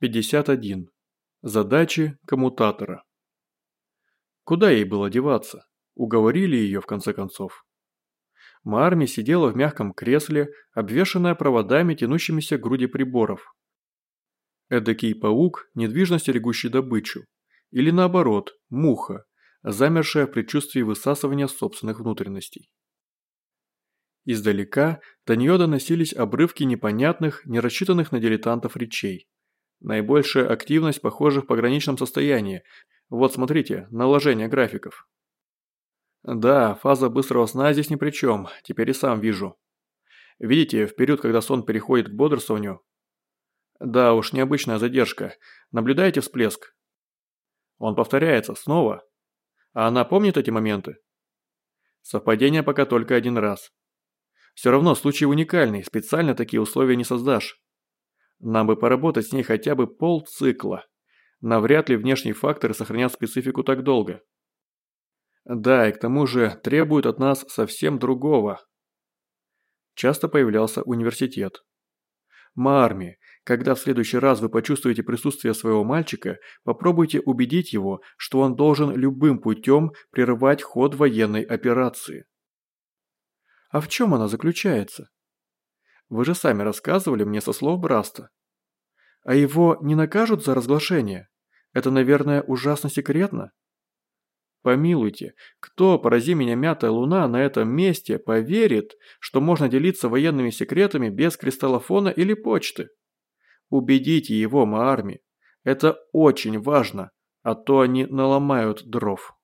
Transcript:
51. Задачи коммутатора. Куда ей было деваться? Уговорили ее в конце концов. Марми сидела в мягком кресле, обвешанная проводами, тянущимися к груди приборов. Эдакий паук, недвижно стерегущий добычу. Или наоборот, муха, замершая в предчувствии высасывания собственных внутренностей. Издалека до нее доносились обрывки непонятных, не рассчитанных на дилетантов речей. Наибольшая активность, похоже, в пограничном состоянии. Вот смотрите, наложение графиков. Да, фаза быстрого сна здесь ни при чем, теперь и сам вижу. Видите, в период, когда сон переходит к бодрствованию? Да уж, необычная задержка. Наблюдаете всплеск? Он повторяется, снова. А она помнит эти моменты? Совпадение пока только один раз. Все равно случай уникальный, специально такие условия не создашь. Нам бы поработать с ней хотя бы полцикла. Навряд ли внешние факторы сохранят специфику так долго. Да, и к тому же требуют от нас совсем другого. Часто появлялся университет. Марми, когда в следующий раз вы почувствуете присутствие своего мальчика, попробуйте убедить его, что он должен любым путем прерывать ход военной операции. А в чем она заключается? Вы же сами рассказывали мне со слов Браста. А его не накажут за разглашение? Это, наверное, ужасно секретно? Помилуйте, кто, порази меня мятая луна, на этом месте поверит, что можно делиться военными секретами без кристаллофона или почты? Убедите его, Маарми. Это очень важно, а то они наломают дров.